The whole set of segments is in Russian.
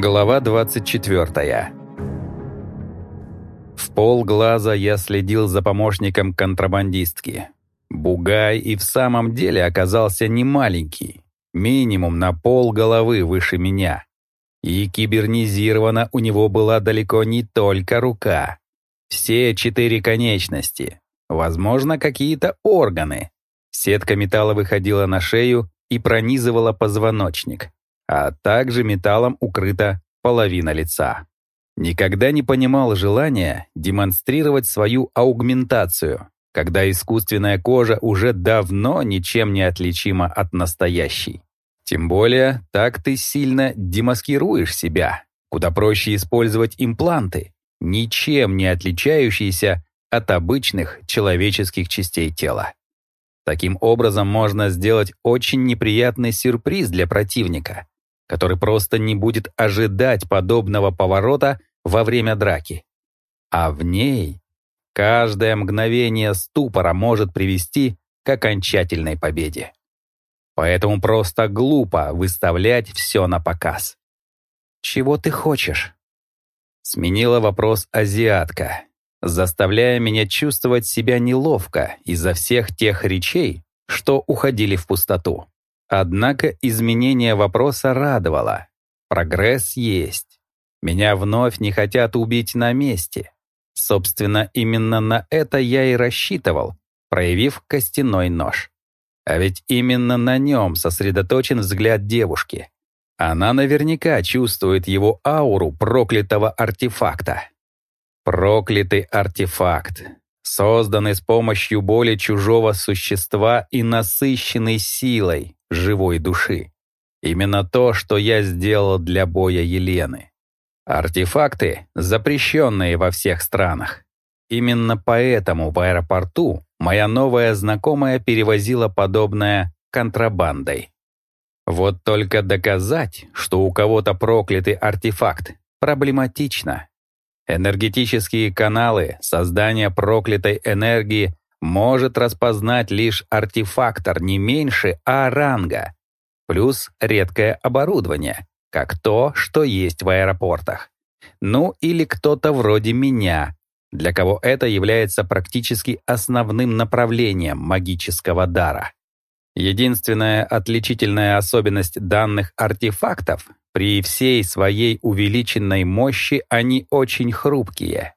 Глава 24. В полглаза я следил за помощником контрабандистки. Бугай и в самом деле оказался не маленький, минимум на пол головы выше меня. И кибернизирована у него была далеко не только рука. Все четыре конечности, возможно, какие-то органы. Сетка металла выходила на шею и пронизывала позвоночник а также металлом укрыта половина лица. Никогда не понимал желания демонстрировать свою аугментацию, когда искусственная кожа уже давно ничем не отличима от настоящей. Тем более, так ты сильно демаскируешь себя. Куда проще использовать импланты, ничем не отличающиеся от обычных человеческих частей тела. Таким образом можно сделать очень неприятный сюрприз для противника, который просто не будет ожидать подобного поворота во время драки. А в ней каждое мгновение ступора может привести к окончательной победе. Поэтому просто глупо выставлять все на показ. «Чего ты хочешь?» Сменила вопрос азиатка, заставляя меня чувствовать себя неловко из-за всех тех речей, что уходили в пустоту. Однако изменение вопроса радовало. Прогресс есть. Меня вновь не хотят убить на месте. Собственно, именно на это я и рассчитывал, проявив костяной нож. А ведь именно на нем сосредоточен взгляд девушки. Она наверняка чувствует его ауру проклятого артефакта. Проклятый артефакт, созданный с помощью боли чужого существа и насыщенный силой, живой души. Именно то, что я сделал для боя Елены. Артефакты, запрещенные во всех странах. Именно поэтому в аэропорту моя новая знакомая перевозила подобное контрабандой. Вот только доказать, что у кого-то проклятый артефакт, проблематично. Энергетические каналы создания проклятой энергии может распознать лишь артефактор не меньше А-ранга, плюс редкое оборудование, как то, что есть в аэропортах. Ну или кто-то вроде меня, для кого это является практически основным направлением магического дара. Единственная отличительная особенность данных артефактов — при всей своей увеличенной мощи они очень хрупкие.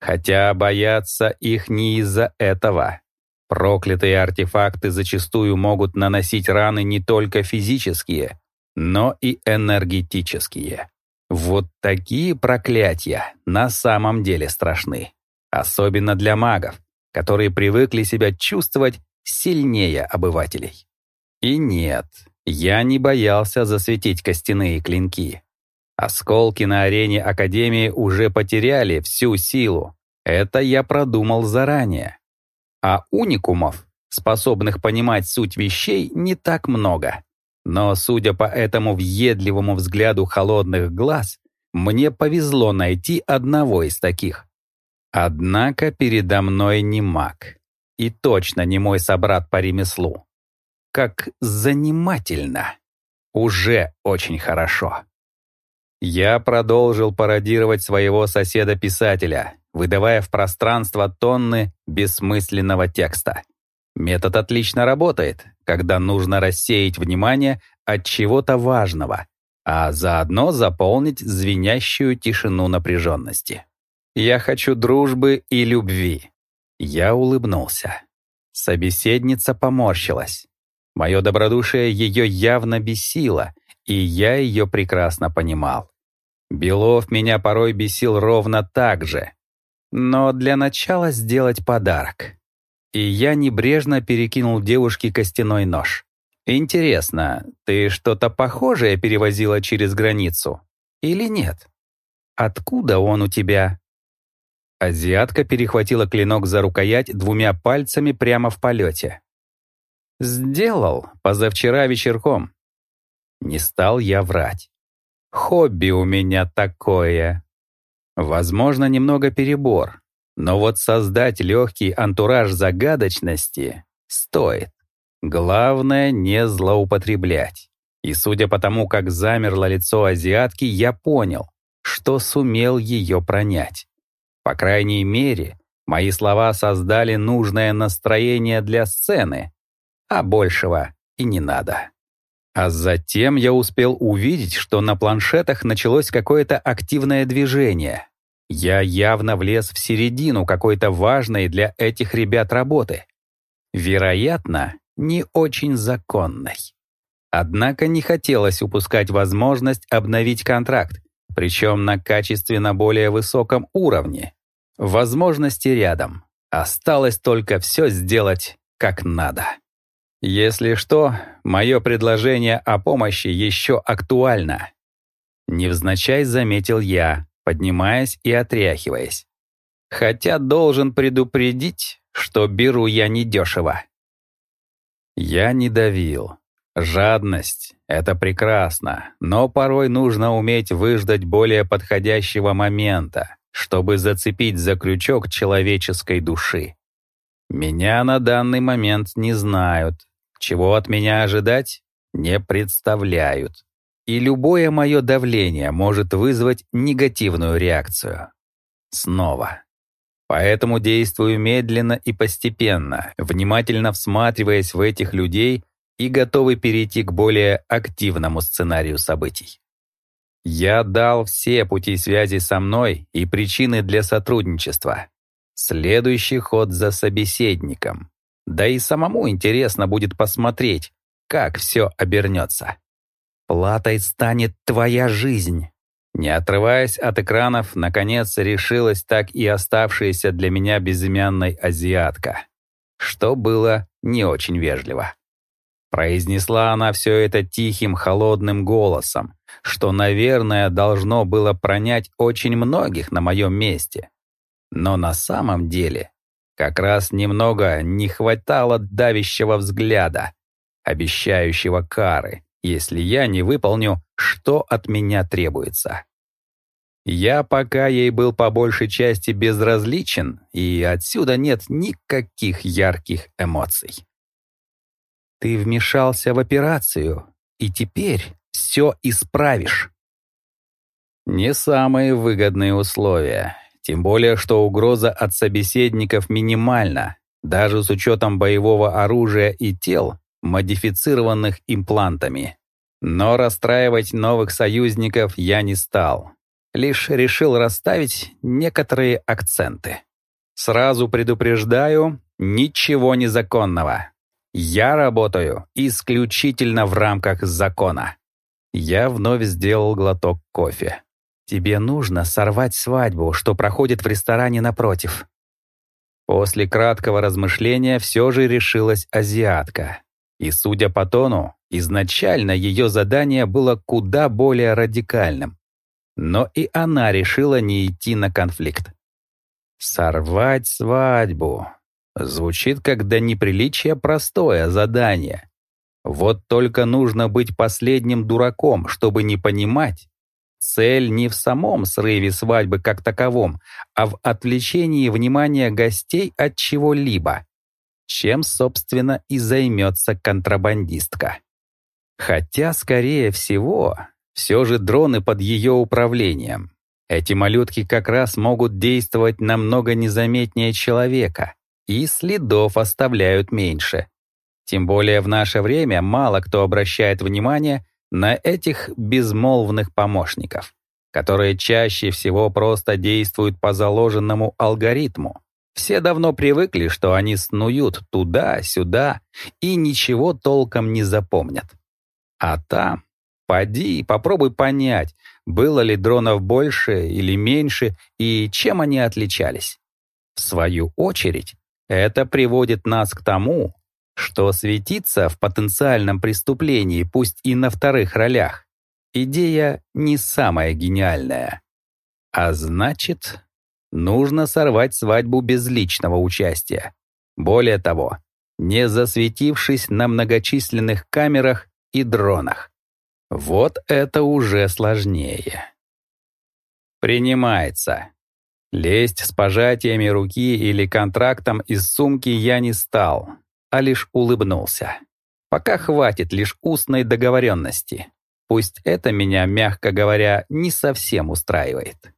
Хотя боятся их не из-за этого. Проклятые артефакты зачастую могут наносить раны не только физические, но и энергетические. Вот такие проклятия на самом деле страшны. Особенно для магов, которые привыкли себя чувствовать сильнее обывателей. И нет, я не боялся засветить костяные клинки. Осколки на арене Академии уже потеряли всю силу. Это я продумал заранее. А уникумов, способных понимать суть вещей, не так много. Но, судя по этому въедливому взгляду холодных глаз, мне повезло найти одного из таких. Однако передо мной не маг. И точно не мой собрат по ремеслу. Как занимательно. Уже очень хорошо. Я продолжил пародировать своего соседа-писателя, выдавая в пространство тонны бессмысленного текста. Метод отлично работает, когда нужно рассеять внимание от чего-то важного, а заодно заполнить звенящую тишину напряженности. «Я хочу дружбы и любви». Я улыбнулся. Собеседница поморщилась. Мое добродушие ее явно бесило, и я ее прекрасно понимал. Белов меня порой бесил ровно так же. Но для начала сделать подарок. И я небрежно перекинул девушке костяной нож. «Интересно, ты что-то похожее перевозила через границу? Или нет? Откуда он у тебя?» Азиатка перехватила клинок за рукоять двумя пальцами прямо в полете. «Сделал позавчера вечерком. Не стал я врать. Хобби у меня такое. Возможно, немного перебор, но вот создать легкий антураж загадочности стоит. Главное — не злоупотреблять. И судя по тому, как замерло лицо азиатки, я понял, что сумел ее пронять. По крайней мере, мои слова создали нужное настроение для сцены, а большего и не надо. А затем я успел увидеть, что на планшетах началось какое-то активное движение. Я явно влез в середину какой-то важной для этих ребят работы. Вероятно, не очень законной. Однако не хотелось упускать возможность обновить контракт, причем на качественно более высоком уровне. Возможности рядом. Осталось только все сделать как надо. Если что, мое предложение о помощи еще актуально. Невзначай заметил я, поднимаясь и отряхиваясь. Хотя должен предупредить, что беру я недешево. Я не давил. Жадность — это прекрасно, но порой нужно уметь выждать более подходящего момента, чтобы зацепить за крючок человеческой души. Меня на данный момент не знают, чего от меня ожидать, не представляют. И любое мое давление может вызвать негативную реакцию. Снова. Поэтому действую медленно и постепенно, внимательно всматриваясь в этих людей и готовый перейти к более активному сценарию событий. Я дал все пути связи со мной и причины для сотрудничества. Следующий ход за собеседником. Да и самому интересно будет посмотреть, как все обернется. Платой станет твоя жизнь. Не отрываясь от экранов, наконец решилась так и оставшаяся для меня безымянной азиатка, что было не очень вежливо. Произнесла она все это тихим, холодным голосом, что, наверное, должно было пронять очень многих на моем месте. Но на самом деле как раз немного не хватало давящего взгляда, обещающего кары, если я не выполню, что от меня требуется. Я пока ей был по большей части безразличен, и отсюда нет никаких ярких эмоций. Ты вмешался в операцию, и теперь все исправишь. Не самые выгодные условия, тем более, что угроза от собеседников минимальна, даже с учетом боевого оружия и тел, модифицированных имплантами. Но расстраивать новых союзников я не стал. Лишь решил расставить некоторые акценты. Сразу предупреждаю, ничего незаконного. Я работаю исключительно в рамках закона. Я вновь сделал глоток кофе. Тебе нужно сорвать свадьбу, что проходит в ресторане напротив». После краткого размышления все же решилась азиатка. И, судя по тону, изначально ее задание было куда более радикальным. Но и она решила не идти на конфликт. «Сорвать свадьбу» звучит как до неприличия простое задание. Вот только нужно быть последним дураком, чтобы не понимать, Цель не в самом срыве свадьбы как таковом, а в отвлечении внимания гостей от чего-либо, чем, собственно, и займется контрабандистка. Хотя, скорее всего, все же дроны под ее управлением. Эти малютки как раз могут действовать намного незаметнее человека, и следов оставляют меньше. Тем более в наше время мало кто обращает внимание на этих безмолвных помощников, которые чаще всего просто действуют по заложенному алгоритму. Все давно привыкли, что они снуют туда-сюда и ничего толком не запомнят. А там, поди, попробуй понять, было ли дронов больше или меньше и чем они отличались. В свою очередь, это приводит нас к тому, что светиться в потенциальном преступлении, пусть и на вторых ролях, идея не самая гениальная. А значит, нужно сорвать свадьбу без личного участия. Более того, не засветившись на многочисленных камерах и дронах. Вот это уже сложнее. Принимается. Лезть с пожатиями руки или контрактом из сумки я не стал, а лишь улыбнулся. Пока хватит лишь устной договоренности. Пусть это меня, мягко говоря, не совсем устраивает.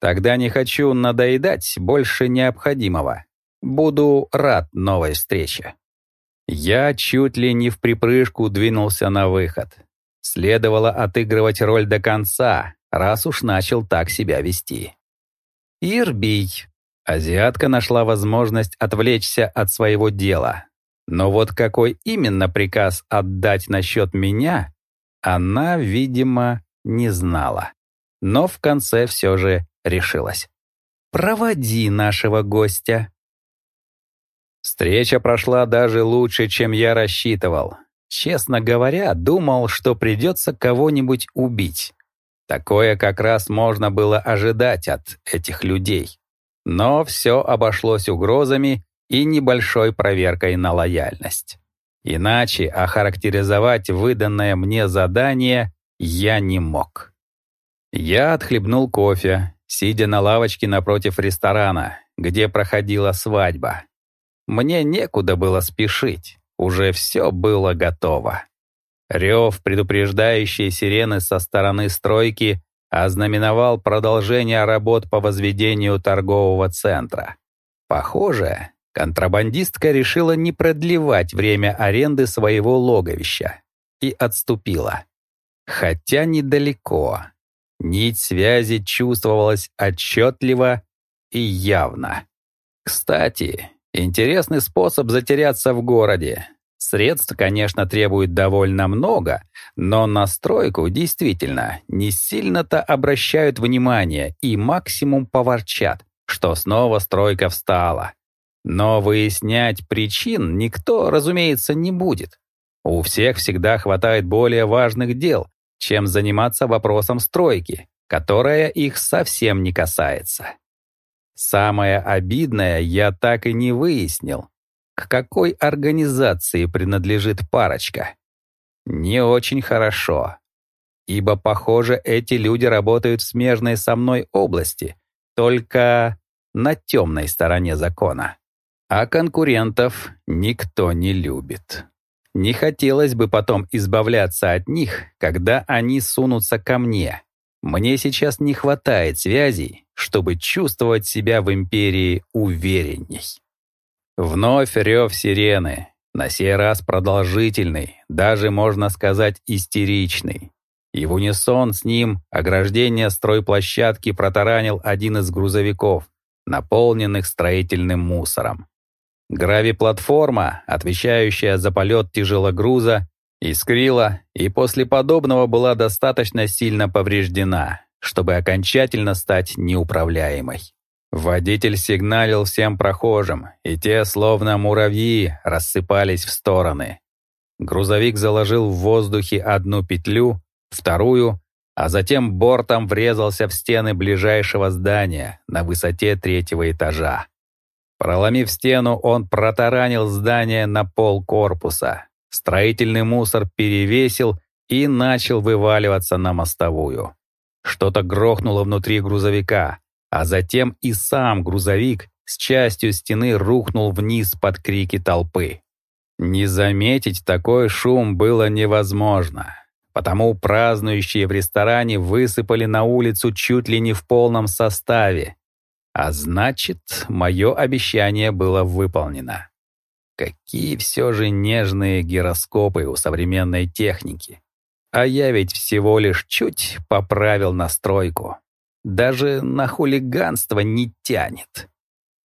Тогда не хочу надоедать больше необходимого. Буду рад новой встрече. Я чуть ли не в припрыжку двинулся на выход. Следовало отыгрывать роль до конца, раз уж начал так себя вести. «Ирбий!» Азиатка нашла возможность отвлечься от своего дела. Но вот какой именно приказ отдать насчет меня, она, видимо, не знала. Но в конце все же решилась. «Проводи нашего гостя». Встреча прошла даже лучше, чем я рассчитывал. Честно говоря, думал, что придется кого-нибудь убить. Такое как раз можно было ожидать от этих людей. Но все обошлось угрозами и небольшой проверкой на лояльность. Иначе охарактеризовать выданное мне задание я не мог. Я отхлебнул кофе, сидя на лавочке напротив ресторана, где проходила свадьба. Мне некуда было спешить, уже все было готово. Рев предупреждающей сирены со стороны стройки ознаменовал продолжение работ по возведению торгового центра. Похоже, контрабандистка решила не продлевать время аренды своего логовища и отступила. Хотя недалеко. Нить связи чувствовалась отчетливо и явно. Кстати, интересный способ затеряться в городе. Средств, конечно, требует довольно много, но на стройку действительно не сильно-то обращают внимание и максимум поворчат, что снова стройка встала. Но выяснять причин никто, разумеется, не будет. У всех всегда хватает более важных дел, чем заниматься вопросом стройки, которая их совсем не касается. Самое обидное я так и не выяснил, какой организации принадлежит парочка. Не очень хорошо. Ибо, похоже, эти люди работают в смежной со мной области, только на темной стороне закона. А конкурентов никто не любит. Не хотелось бы потом избавляться от них, когда они сунутся ко мне. Мне сейчас не хватает связей, чтобы чувствовать себя в империи уверенней. Вновь рев сирены, на сей раз продолжительный, даже, можно сказать, истеричный. И в унисон с ним ограждение стройплощадки протаранил один из грузовиков, наполненных строительным мусором. Грави-платформа, отвечающая за полет тяжелогруза, искрила и после подобного была достаточно сильно повреждена, чтобы окончательно стать неуправляемой. Водитель сигналил всем прохожим, и те, словно муравьи, рассыпались в стороны. Грузовик заложил в воздухе одну петлю, вторую, а затем бортом врезался в стены ближайшего здания на высоте третьего этажа. Проломив стену, он протаранил здание на пол корпуса. Строительный мусор перевесил и начал вываливаться на мостовую. Что-то грохнуло внутри грузовика, а затем и сам грузовик с частью стены рухнул вниз под крики толпы. Не заметить такой шум было невозможно, потому празднующие в ресторане высыпали на улицу чуть ли не в полном составе. А значит, мое обещание было выполнено. Какие все же нежные гироскопы у современной техники. А я ведь всего лишь чуть поправил настройку даже на хулиганство не тянет.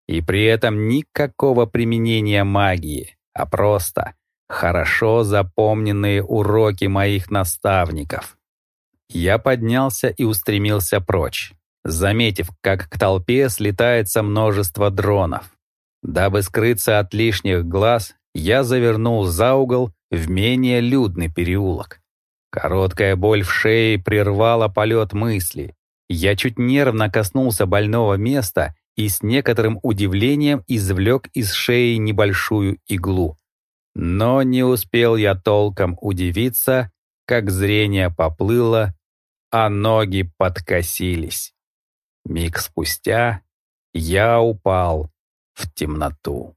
И при этом никакого применения магии, а просто хорошо запомненные уроки моих наставников. Я поднялся и устремился прочь, заметив, как к толпе слетается множество дронов. Дабы скрыться от лишних глаз, я завернул за угол в менее людный переулок. Короткая боль в шее прервала полет мысли, я чуть нервно коснулся больного места и с некоторым удивлением извлек из шеи небольшую иглу. Но не успел я толком удивиться, как зрение поплыло, а ноги подкосились. Миг спустя я упал в темноту.